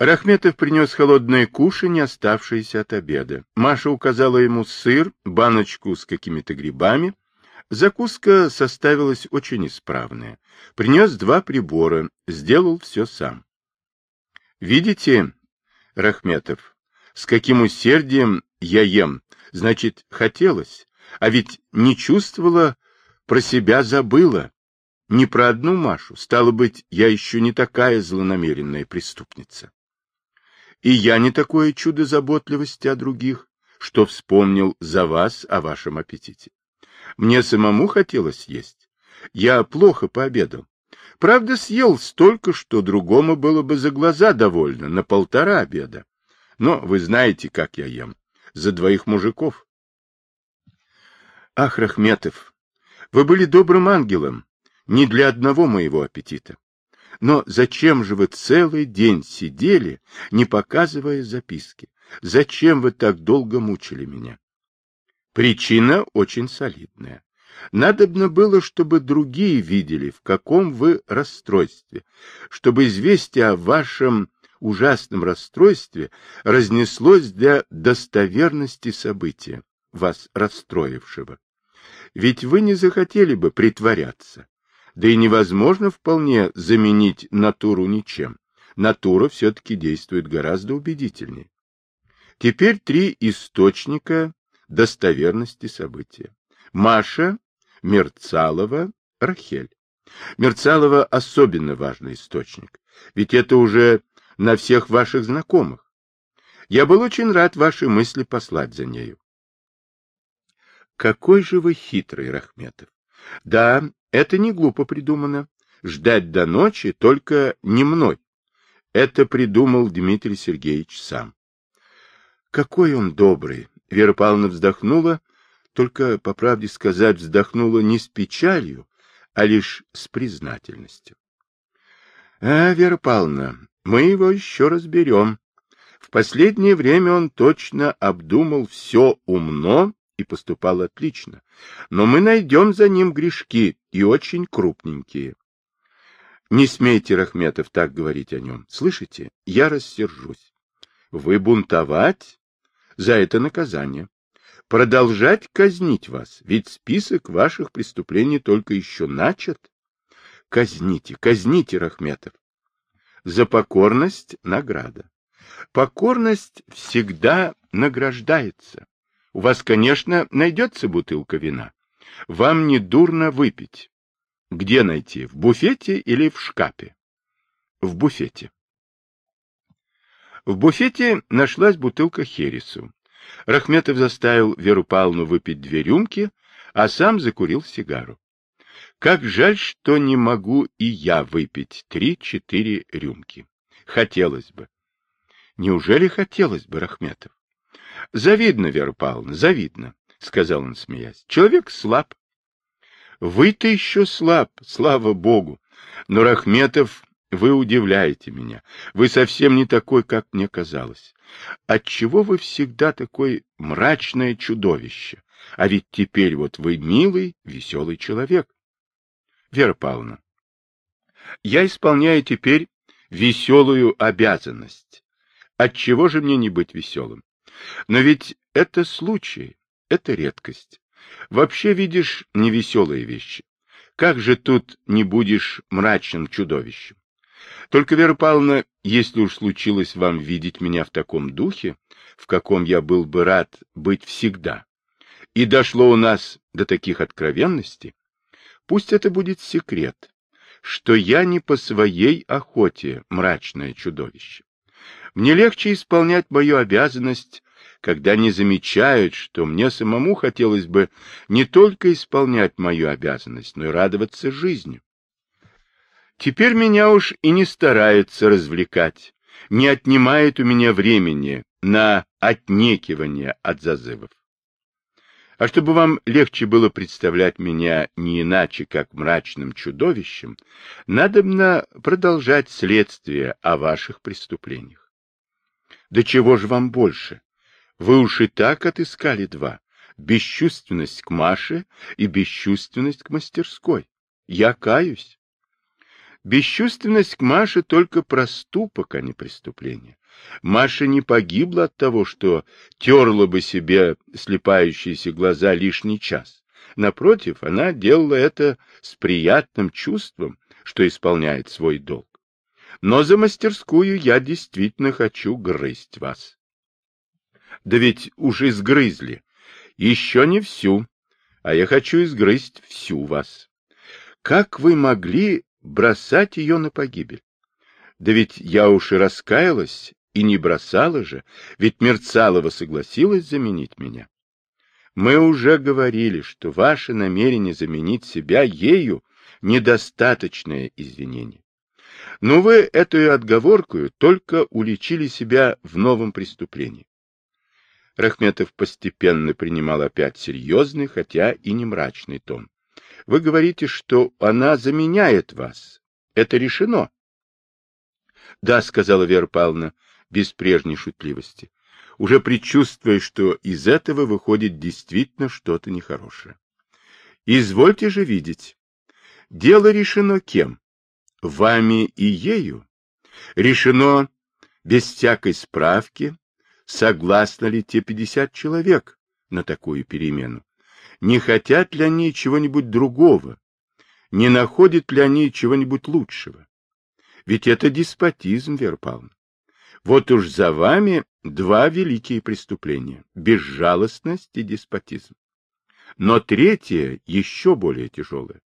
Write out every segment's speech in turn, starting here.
Рахметов принес холодное кушанье, оставшееся от обеда. Маша указала ему сыр, баночку с какими-то грибами. Закуска составилась очень исправная. Принес два прибора, сделал все сам. Видите, Рахметов, с каким усердием я ем, значит, хотелось, а ведь не чувствовала, про себя забыла. Не про одну Машу, стало быть, я еще не такая злонамеренная преступница. И я не такое чудо заботливости о других, что вспомнил за вас о вашем аппетите. Мне самому хотелось есть. Я плохо пообедал. Правда, съел столько, что другому было бы за глаза довольно, на полтора обеда. Но вы знаете, как я ем. За двоих мужиков. Ах, Рахметов, вы были добрым ангелом, не для одного моего аппетита. Но зачем же вы целый день сидели, не показывая записки? Зачем вы так долго мучили меня? Причина очень солидная. Надобно было, чтобы другие видели, в каком вы расстройстве, чтобы известие о вашем ужасном расстройстве разнеслось для достоверности события, вас расстроившего. Ведь вы не захотели бы притворяться, да и невозможно вполне заменить натуру ничем. Натура все-таки действует гораздо убедительнее. Теперь три источника достоверности события. Маша, Мерцалова, Рахель. Мерцалова особенно важный источник, ведь это уже на всех ваших знакомых. Я был очень рад ваши мысли послать за нею. Какой же вы хитрый, Рахметов. Да, это не глупо придумано. Ждать до ночи только не мной. Это придумал Дмитрий Сергеевич сам. Какой он добрый! Вера Павловна вздохнула, только, по правде сказать, вздохнула не с печалью, а лишь с признательностью. — А, Вера Павловна, мы его еще разберем. В последнее время он точно обдумал все умно и поступал отлично. Но мы найдем за ним грешки, и очень крупненькие. Не смейте, Рахметов, так говорить о нем. Слышите? Я рассержусь. Вы бунтовать? За это наказание. Продолжать казнить вас, ведь список ваших преступлений только еще начат. Казните, казните, Рахметов. За покорность награда. Покорность всегда награждается. У вас, конечно, найдется бутылка вина. Вам не дурно выпить. Где найти? В буфете или в шкапе? В буфете. В буфете нашлась бутылка хересу. Рахметов заставил Веру Павловну выпить две рюмки, а сам закурил сигару. Как жаль, что не могу и я выпить три-четыре рюмки. Хотелось бы. Неужели хотелось бы, Рахметов? — Завидно, Вера Павловна, завидно, — сказал он, смеясь. — Человек слаб. — Вы-то еще слаб, слава богу. Но, Рахметов, вы удивляете меня. Вы совсем не такой, как мне казалось. Отчего вы всегда такой мрачное чудовище? А ведь теперь вот вы милый, веселый человек. Вера Павловна, я исполняю теперь веселую обязанность. Отчего же мне не быть веселым? Но ведь это случай, это редкость. Вообще видишь невеселые вещи. Как же тут не будешь мрачным чудовищем? Только, Вера Павловна, если уж случилось вам видеть меня в таком духе, в каком я был бы рад быть всегда, и дошло у нас до таких откровенностей, пусть это будет секрет, что я не по своей охоте мрачное чудовище. Мне легче исполнять мою обязанность когда не замечают, что мне самому хотелось бы не только исполнять мою обязанность, но и радоваться жизнью. Теперь меня уж и не стараются развлекать, не отнимает у меня времени на отнекивание от зазывов. А чтобы вам легче было представлять меня не иначе, как мрачным чудовищем, надобно продолжать следствие о ваших преступлениях. Да чего же вам больше? Вы уж и так отыскали два. Бесчувственность к Маше и бесчувственность к мастерской. Я каюсь. Бесчувственность к Маше только проступок, а не преступление. Маша не погибла от того, что терла бы себе слепающиеся глаза лишний час. Напротив, она делала это с приятным чувством, что исполняет свой долг. Но за мастерскую я действительно хочу грызть вас. Да ведь уж изгрызли. Еще не всю, а я хочу изгрызть всю вас. Как вы могли бросать ее на погибель? Да ведь я уж и раскаялась, и не бросала же, ведь Мерцалова согласилась заменить меня. Мы уже говорили, что ваше намерение заменить себя ею — недостаточное извинение. Но вы эту отговорку только уличили себя в новом преступлении. Рахметов постепенно принимал опять серьезный, хотя и не мрачный тон. Вы говорите, что она заменяет вас. Это решено. Да, сказала Вера Павловна, без прежней шутливости, уже предчувствуя, что из этого выходит действительно что-то нехорошее. Извольте же видеть. Дело решено кем? Вами и ею. Решено без всякой справки, согласны ли те пятьдесят человек на такую перемену. Не хотят ли они чего-нибудь другого? Не находят ли они чего-нибудь лучшего? Ведь это деспотизм, Вера. Вот уж за вами два великие преступления – безжалостность и деспотизм. Но третье еще более тяжелое.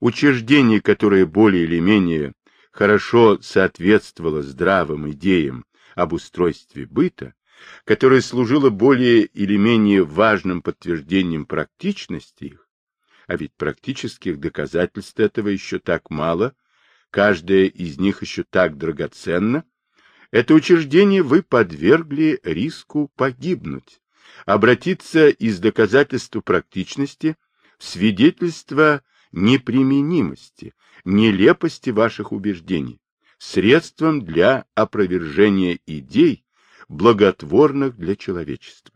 Учреждение, которое более или менее хорошо соответствовало здравым идеям об устройстве быта, которое служило более или менее важным подтверждением практичности их, а ведь практических доказательств этого еще так мало, каждое из них еще так драгоценно, это учреждение вы подвергли риску погибнуть, обратиться из доказательства практичности в свидетельство неприменимости, нелепости ваших убеждений, средством для опровержения идей, благотворных для человечества.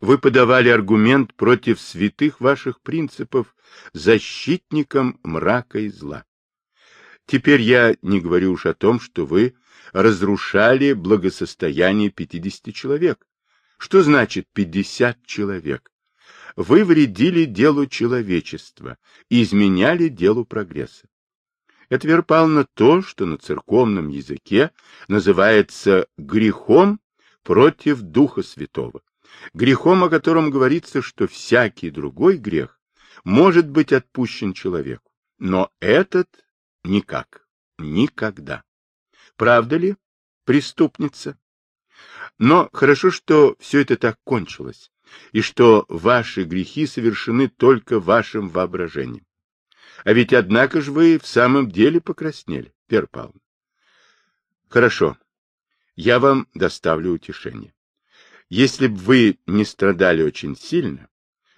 Вы подавали аргумент против святых ваших принципов защитникам мрака и зла. Теперь я не говорю уж о том, что вы разрушали благосостояние 50 человек. Что значит 50 человек? Вы вредили делу человечества и изменяли делу прогресса. Это, Вера Павловна, то, что на церковном языке называется грехом против Духа Святого. Грехом, о котором говорится, что всякий другой грех может быть отпущен человеку, но этот никак, никогда. Правда ли, преступница? Но хорошо, что все это так кончилось, и что ваши грехи совершены только вашим воображением. А ведь, однако же, вы в самом деле покраснели, Вера Павловна. Хорошо, я вам доставлю утешение. Если бы вы не страдали очень сильно,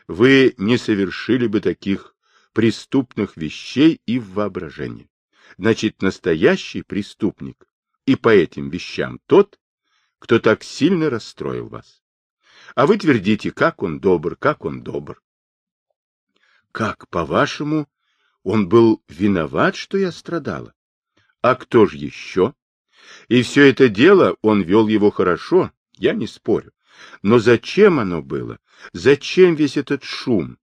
вы не совершили бы таких преступных вещей и в воображении. Значит, настоящий преступник и по этим вещам тот, кто так сильно расстроил вас. А вы твердите, как он добр, как он добр. Как, по-вашему, он был виноват, что я страдала. А кто же еще? И все это дело он вел его хорошо, я не спорю. Но зачем оно было? Зачем весь этот шум?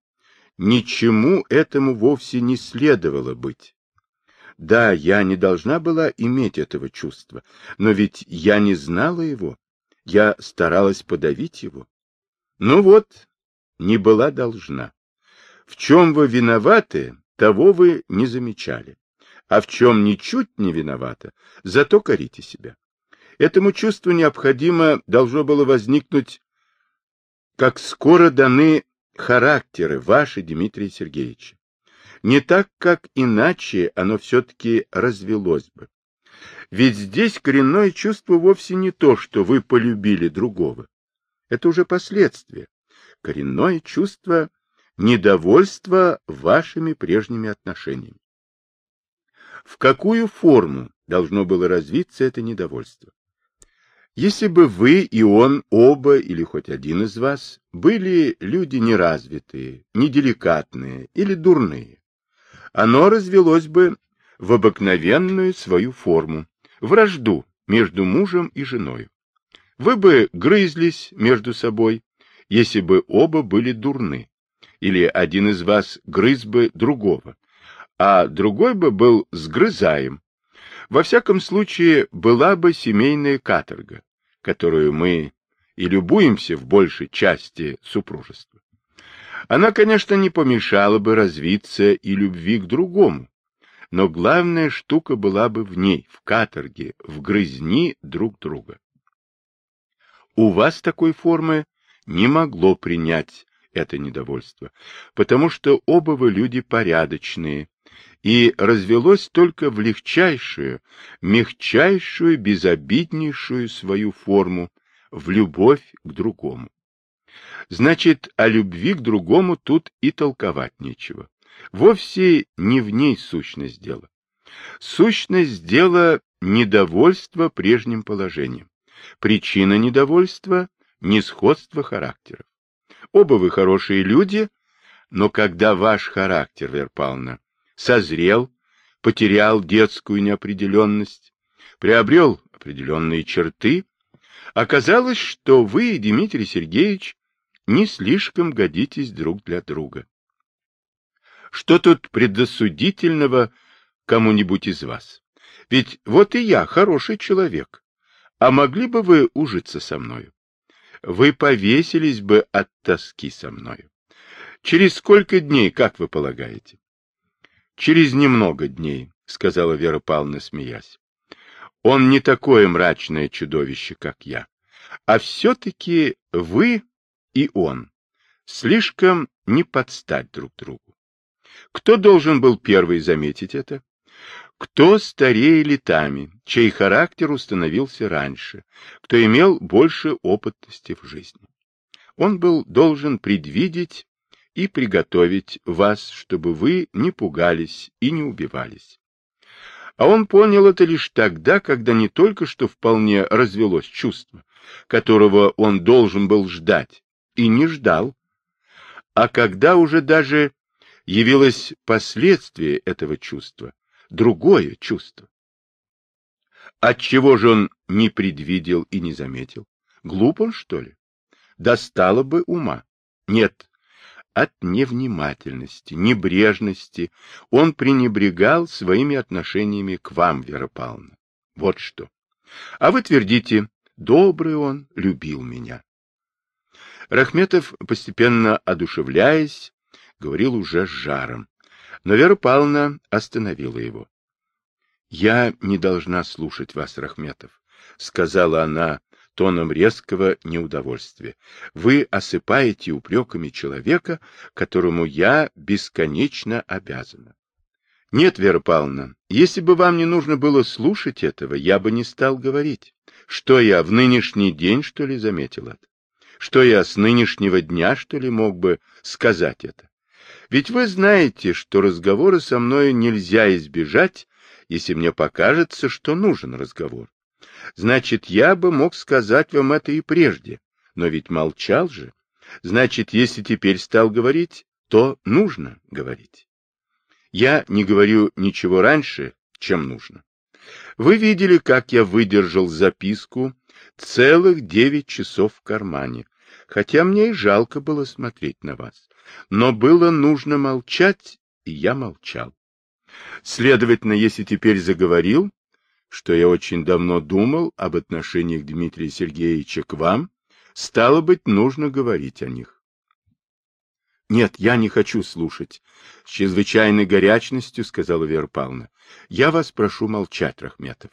Ничему этому вовсе не следовало быть. Да, я не должна была иметь этого чувства, но ведь я не знала его. Я старалась подавить его. Ну вот, не была должна. В чем вы виноваты, того вы не замечали. А в чем ничуть не виновата, зато корите себя. Этому чувству необходимо должно было возникнуть, как скоро даны характеры ваши, Дмитрий Сергеевич. Не так, как иначе оно все-таки развелось бы. Ведь здесь коренное чувство вовсе не то, что вы полюбили другого. Это уже последствия. Коренное чувство недовольство вашими прежними отношениями. В какую форму должно было развиться это недовольство? Если бы вы и он, оба или хоть один из вас, были люди неразвитые, неделикатные или дурные, оно развелось бы в обыкновенную свою форму, вражду между мужем и женой. Вы бы грызлись между собой, если бы оба были дурны, или один из вас грыз бы другого, а другой бы был сгрызаем. Во всяком случае, была бы семейная каторга, которую мы и любуемся в большей части супружества. Она, конечно, не помешала бы развиться и любви к другому, но главная штука была бы в ней, в каторге, в грызни друг друга. У вас такой формы не могло принять это недовольство, потому что оба вы люди порядочные, и развелось только в легчайшую, мягчайшую, безобиднейшую свою форму, в любовь к другому. Значит, о любви к другому тут и толковать нечего. Вовсе не в ней сущность дела. Сущность дела — недовольство прежним положением. Причина недовольства — несходство характеров. Оба вы хорошие люди, но когда ваш характер, Вера Павловна, созрел, потерял детскую неопределенность, приобрел определенные черты, оказалось, что вы, Дмитрий Сергеевич, не слишком годитесь друг для друга. Что тут предосудительного кому-нибудь из вас? Ведь вот и я хороший человек. А могли бы вы ужиться со мною? Вы повесились бы от тоски со мною. Через сколько дней, как вы полагаете? Через немного дней, сказала Вера Павловна, смеясь. Он не такое мрачное чудовище, как я. А все-таки вы и он слишком не подстать друг другу. Кто должен был первый заметить это? Кто старее летами, чей характер установился раньше, кто имел больше опытности в жизни. Он был должен предвидеть и приготовить вас, чтобы вы не пугались и не убивались. А он понял это лишь тогда, когда не только что вполне развелось чувство, которого он должен был ждать, и не ждал, а когда уже даже явилось последствие этого чувства, другое чувство. Отчего же он не предвидел и не заметил? Глуп он, что ли? Достало бы ума. Нет, от невнимательности, небрежности он пренебрегал своими отношениями к вам, Вера Павловна. Вот что. А вы твердите, добрый он, любил меня. Рахметов, постепенно одушевляясь, говорил уже с жаром. Но Вера Павловна остановила его. — Я не должна слушать вас, Рахметов, — сказала она тоном резкого неудовольствия. — Вы осыпаете упреками человека, которому я бесконечно обязана. — Нет, Вера Павловна, если бы вам не нужно было слушать этого, я бы не стал говорить. Что я в нынешний день, что ли, заметил это? Что я с нынешнего дня, что ли, мог бы сказать это? Ведь вы знаете, что разговоры со мной нельзя избежать, если мне покажется, что нужен разговор. Значит, я бы мог сказать вам это и прежде, но ведь молчал же. Значит, если теперь стал говорить, то нужно говорить. Я не говорю ничего раньше, чем нужно. Вы видели, как я выдержал записку целых девять часов в кармане, хотя мне и жалко было смотреть на вас. Но было нужно молчать, и я молчал. Следовательно, если теперь заговорил, что я очень давно думал об отношениях Дмитрия Сергеевича к вам, стало быть, нужно говорить о них. Нет, я не хочу слушать. С чрезвычайной горячностью сказала Вера Павловна. Я вас прошу молчать, Рахметов.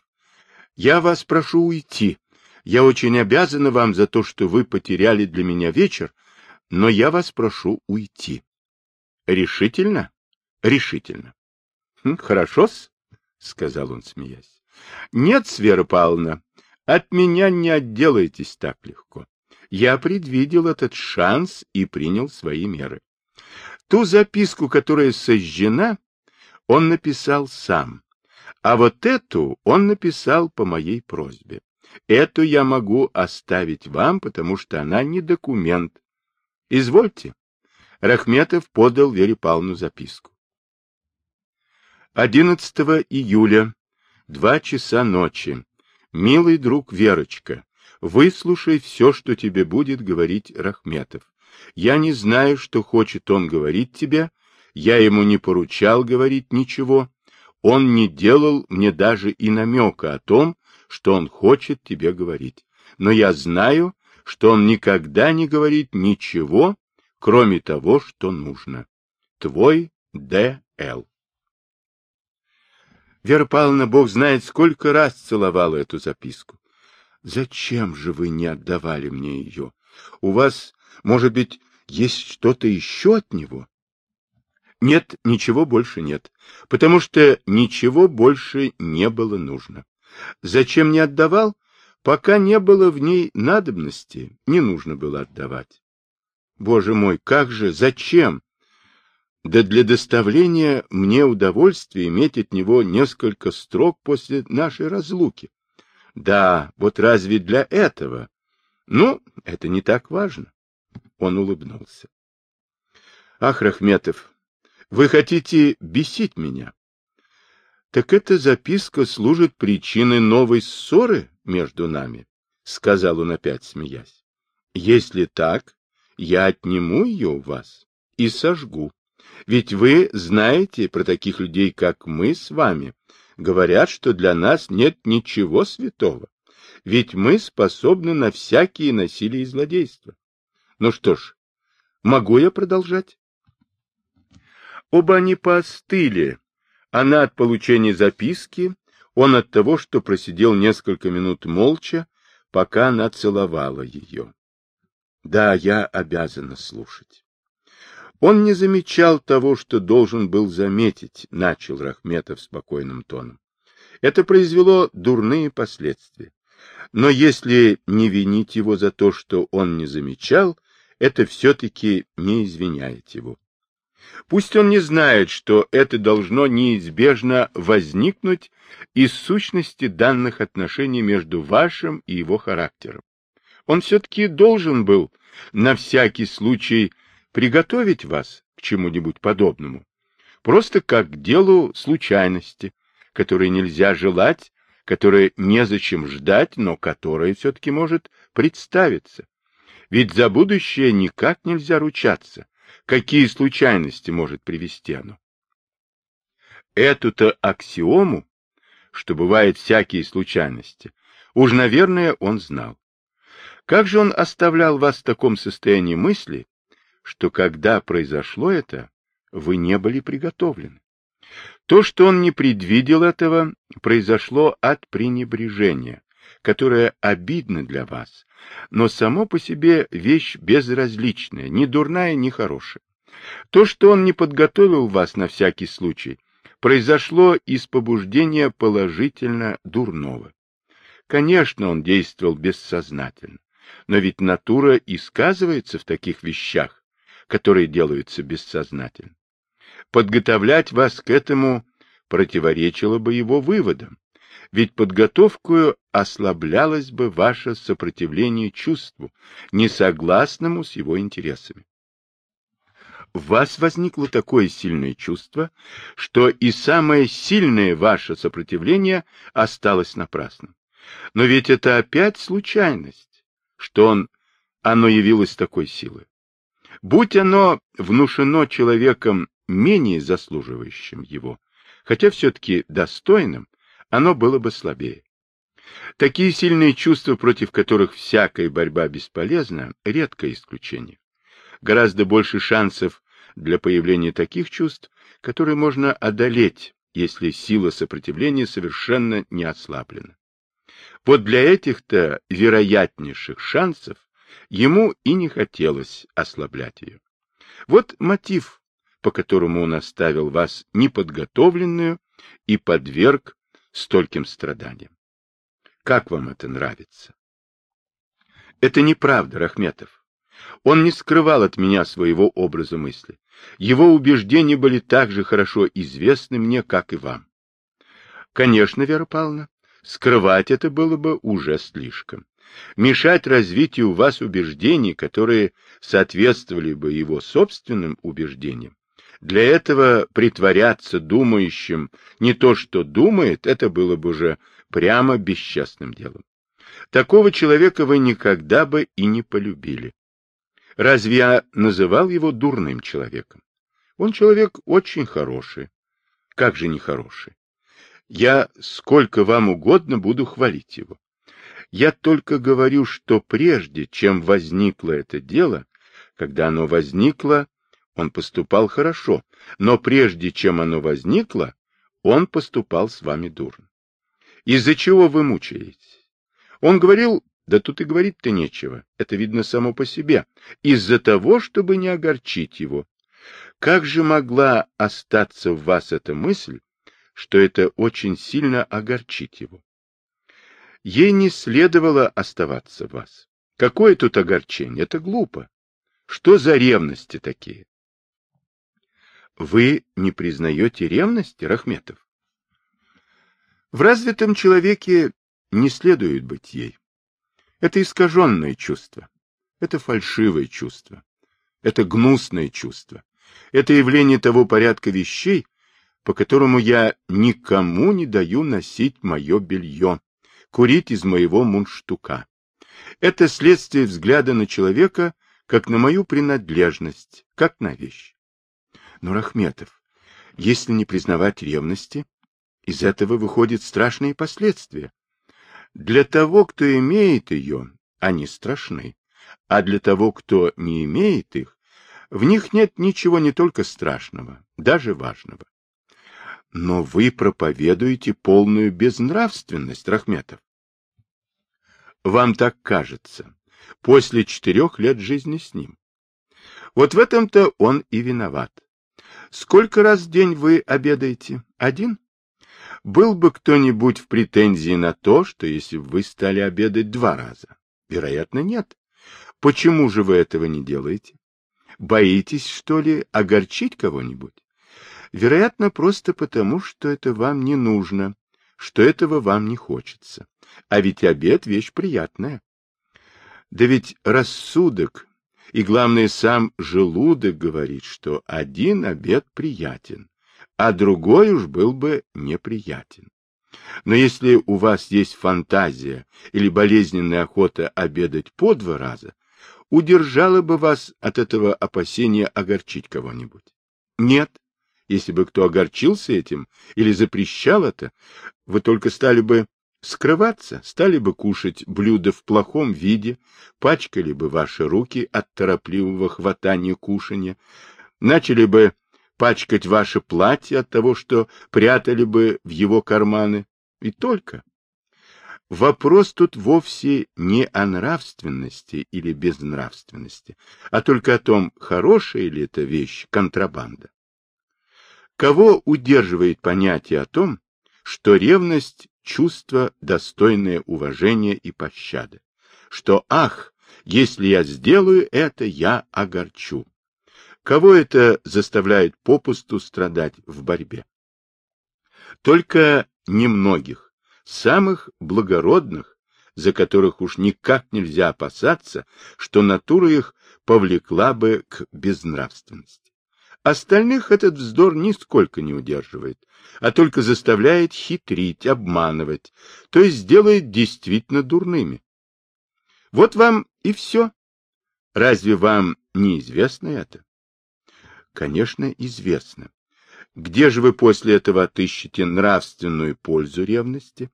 Я вас прошу уйти. Я очень обязана вам за то, что вы потеряли для меня вечер, но я вас прошу уйти. Решительно? Решительно. «Хм, Хорошо-с, сказал он, смеясь. Нет, Свера Павловна, от меня не отделаетесь так легко. Я предвидел этот шанс и принял свои меры. Ту записку, которая сожжена, он написал сам, а вот эту он написал по моей просьбе. Эту я могу оставить вам, потому что она не документ. Извольте. Рахметов подал Вере Павловну записку. 11 июля, два часа ночи. Милый друг Верочка, выслушай все, что тебе будет говорить Рахметов. Я не знаю, что хочет он говорить тебе, я ему не поручал говорить ничего, он не делал мне даже и намека о том, что он хочет тебе говорить. Но я знаю, что он никогда не говорит ничего, кроме того, что нужно. Твой Д.Л. Вера Павловна, Бог знает, сколько раз целовала эту записку. Зачем же вы не отдавали мне ее? У вас, может быть, есть что-то еще от него? Нет, ничего больше нет, потому что ничего больше не было нужно. Зачем не отдавал? Пока не было в ней надобности, не нужно было отдавать. Боже мой, как же, зачем? Да для доставления мне удовольствия иметь от него несколько строк после нашей разлуки. Да, вот разве для этого? Ну, это не так важно. Он улыбнулся. Ах, Рахметов, вы хотите бесить меня? Так эта записка служит причиной новой ссоры между нами, сказал он опять, смеясь. Если так, я отниму ее у вас и сожгу. Ведь вы знаете про таких людей, как мы с вами. Говорят, что для нас нет ничего святого. Ведь мы способны на всякие насилия и злодейства. Ну что ж, могу я продолжать? Оба они поостыли. Она от получения записки, он от того, что просидел несколько минут молча, пока она целовала ее. Да, я обязана слушать. Он не замечал того, что должен был заметить, начал Рахметов спокойным тоном. Это произвело дурные последствия. Но если не винить его за то, что он не замечал, это все-таки не извиняет его. Пусть он не знает, что это должно неизбежно возникнуть из сущности данных отношений между вашим и его характером. Он все-таки должен был на всякий случай приготовить вас к чему-нибудь подобному, просто как к делу случайности, которой нельзя желать, которое незачем ждать, но которое все-таки может представиться. Ведь за будущее никак нельзя ручаться, какие случайности может привести оно. Эту-то аксиому, что бывают всякие случайности, уж, наверное, он знал. Как же он оставлял вас в таком состоянии мысли, что когда произошло это, вы не были приготовлены. То, что он не предвидел этого, произошло от пренебрежения, которое обидно для вас, но само по себе вещь безразличная, ни дурная, ни хорошая. То, что он не подготовил вас на всякий случай, произошло из побуждения положительно дурного. Конечно, он действовал бессознательно, но ведь натура и сказывается в таких вещах, которые делаются бессознательно. Подготовлять вас к этому противоречило бы его выводам, ведь подготовкою ослаблялось бы ваше сопротивление чувству, несогласному с его интересами. В вас возникло такое сильное чувство, что и самое сильное ваше сопротивление осталось напрасным. Но ведь это опять случайность, что он, оно явилось такой силой. Будь оно внушено человеком менее заслуживающим его, хотя все-таки достойным, оно было бы слабее. Такие сильные чувства, против которых всякая борьба бесполезна, редкое исключение. Гораздо больше шансов для появления таких чувств, которые можно одолеть, если сила сопротивления совершенно не ослаблена. Вот для этих-то вероятнейших шансов Ему и не хотелось ослаблять ее. Вот мотив, по которому он оставил вас неподготовленную и подверг стольким страданиям. Как вам это нравится? Это неправда, Рахметов. Он не скрывал от меня своего образа мысли. Его убеждения были так же хорошо известны мне, как и вам. Конечно, Вера Павловна, скрывать это было бы уже слишком мешать развитию у вас убеждений, которые соответствовали бы его собственным убеждениям, Для этого притворяться думающим не то, что думает, это было бы уже прямо бесчестным делом. Такого человека вы никогда бы и не полюбили. Разве я называл его дурным человеком? Он человек очень хороший. Как же нехороший? Я сколько вам угодно буду хвалить его. Я только говорю, что прежде, чем возникло это дело, когда оно возникло, он поступал хорошо, но прежде чем оно возникло, он поступал с вами дурно. Из-за чего вы мучаетесь? Он говорил, да тут и говорить-то нечего, это видно само по себе, из-за того, чтобы не огорчить его. Как же могла остаться в вас эта мысль, что это очень сильно огорчит его? Ей не следовало оставаться в вас. Какое тут огорчение? Это глупо. Что за ревности такие? Вы не признаете ревности, Рахметов? В развитом человеке не следует быть ей. Это искаженное чувство. Это фальшивое чувство. Это гнусное чувство. Это явление того порядка вещей, по которому я никому не даю носить мое белье, курить из моего мундштука. Это следствие взгляда на человека, как на мою принадлежность, как на вещь. Но, Рахметов, если не признавать ревности, из этого выходят страшные последствия. Для того, кто имеет ее, они страшны, а для того, кто не имеет их, в них нет ничего не только страшного, даже важного. Но вы проповедуете полную безнравственность, Рахметов. Вам так кажется, после четырех лет жизни с ним. Вот в этом-то он и виноват. Сколько раз в день вы обедаете? Один? Был бы кто-нибудь в претензии на то, что если бы вы стали обедать два раза? Вероятно, нет. Почему же вы этого не делаете? Боитесь, что ли, огорчить кого-нибудь? Вероятно, просто потому, что это вам не нужно, что этого вам не хочется. А ведь обед — вещь приятная. Да ведь рассудок и, главное, сам желудок говорит, что один обед приятен, а другой уж был бы неприятен. Но если у вас есть фантазия или болезненная охота обедать по два раза, удержало бы вас от этого опасения огорчить кого-нибудь? Нет. Если бы кто огорчился этим или запрещал это, вы только стали бы скрываться, стали бы кушать блюда в плохом виде, пачкали бы ваши руки от торопливого хватания кушанья, начали бы пачкать ваше платье от того, что прятали бы в его карманы. И только. Вопрос тут вовсе не о нравственности или безнравственности, а только о том, хорошая ли эта вещь, контрабанда. Кого удерживает понятие о том, что ревность — чувство, достойное уважения и пощады, что «ах, если я сделаю это, я огорчу». Кого это заставляет попусту страдать в борьбе? Только немногих, самых благородных, за которых уж никак нельзя опасаться, что натура их повлекла бы к безнравственности. Остальных этот вздор нисколько не удерживает, а только заставляет хитрить, обманывать, то есть делает действительно дурными. Вот вам и все. Разве вам не известно это? Конечно, известно. Где же вы после этого отыщете нравственную пользу ревности?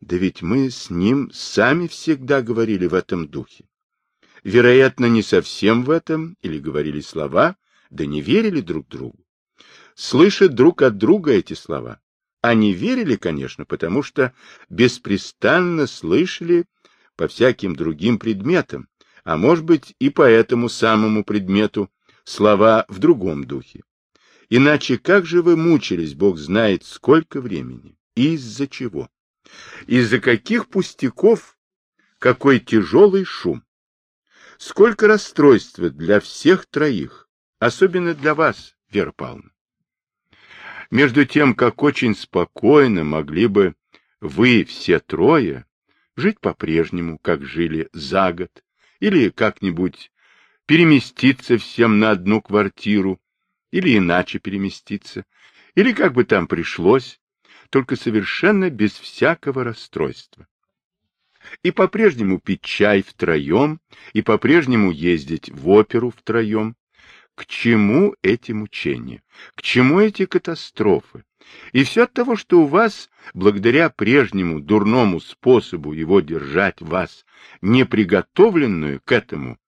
Да ведь мы с ним сами всегда говорили в этом духе. Вероятно, не совсем в этом, или говорили слова, да не верили друг другу. Слышат друг от друга эти слова. Они верили, конечно, потому что беспрестанно слышали по всяким другим предметам, а может быть и по этому самому предмету, слова в другом духе. Иначе как же вы мучились, Бог знает, сколько времени? Из-за чего? Из-за каких пустяков? Какой тяжелый шум? Сколько расстройства для всех троих, особенно для вас, Вера Павловна. Между тем, как очень спокойно могли бы вы все трое жить по-прежнему, как жили за год, или как-нибудь переместиться всем на одну квартиру или иначе переместиться, или как бы там пришлось, только совершенно без всякого расстройства. И по-прежнему пить чай втроем, и по-прежнему ездить в оперу втроем. К чему эти мучения? К чему эти катастрофы? И все от того, что у вас, благодаря прежнему дурному способу его держать вас, неприготовленную к этому,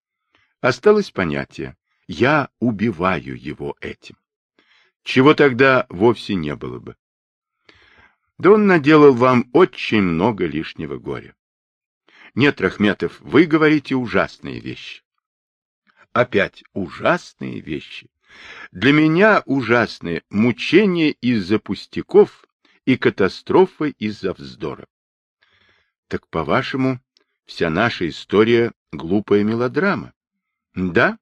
осталось понятие «я убиваю его этим». Чего тогда вовсе не было бы. Да он наделал вам очень много лишнего горя. Нет, Рахметов, вы говорите ужасные вещи. Опять ужасные вещи. Для меня ужасные мучения из-за пустяков и катастрофы из-за вздора. Так, по-вашему, вся наша история — глупая мелодрама? Да,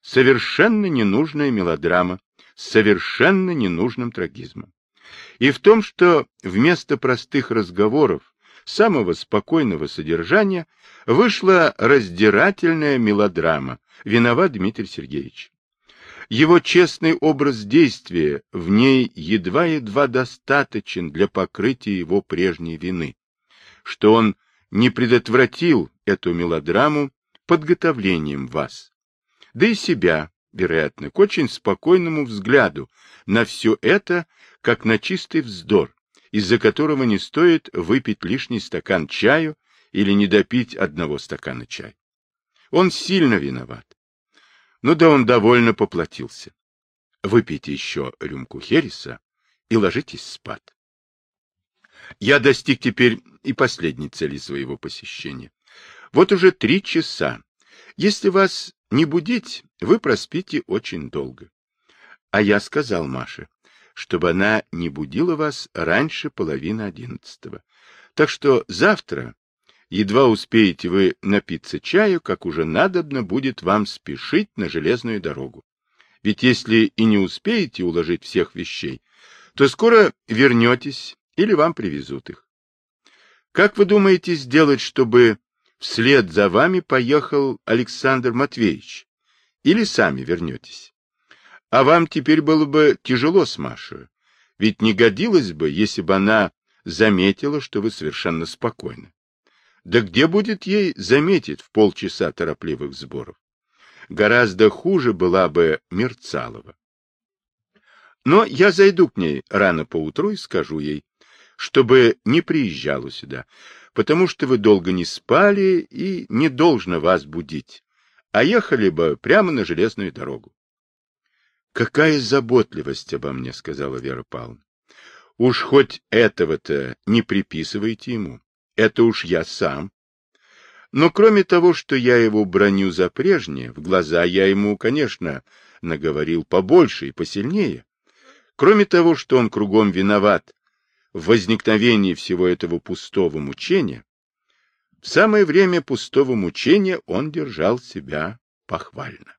совершенно ненужная мелодрама, с совершенно ненужным трагизмом. И в том, что вместо простых разговоров, самого спокойного содержания, вышла раздирательная мелодрама «Виноват Дмитрий Сергеевич». Его честный образ действия в ней едва-едва достаточен для покрытия его прежней вины, что он не предотвратил эту мелодраму подготовлением вас, да и себя, вероятно, к очень спокойному взгляду на все это, как на чистый вздор, из-за которого не стоит выпить лишний стакан чаю или не допить одного стакана чая. Он сильно виноват. Ну да он довольно поплатился. Выпейте еще рюмку хереса и ложитесь спать. Я достиг теперь и последней цели своего посещения. Вот уже три часа. Если вас не будить, вы проспите очень долго. А я сказал Маше, чтобы она не будила вас раньше половины одиннадцатого. Так что завтра Едва успеете вы напиться чаю, как уже надобно будет вам спешить на железную дорогу. Ведь если и не успеете уложить всех вещей, то скоро вернетесь или вам привезут их. Как вы думаете сделать, чтобы вслед за вами поехал Александр Матвеевич? Или сами вернетесь? А вам теперь было бы тяжело с Машей, ведь не годилось бы, если бы она заметила, что вы совершенно спокойны. Да где будет ей заметить в полчаса торопливых сборов? Гораздо хуже была бы Мерцалова. Но я зайду к ней рано поутру и скажу ей, чтобы не приезжала сюда, потому что вы долго не спали и не должно вас будить, а ехали бы прямо на железную дорогу. — Какая заботливость обо мне, — сказала Вера Павловна. — Уж хоть этого-то не приписывайте ему. Это уж я сам. Но кроме того, что я его броню за прежнее, в глаза я ему, конечно, наговорил побольше и посильнее. Кроме того, что он кругом виноват в возникновении всего этого пустого мучения, в самое время пустого мучения он держал себя похвально.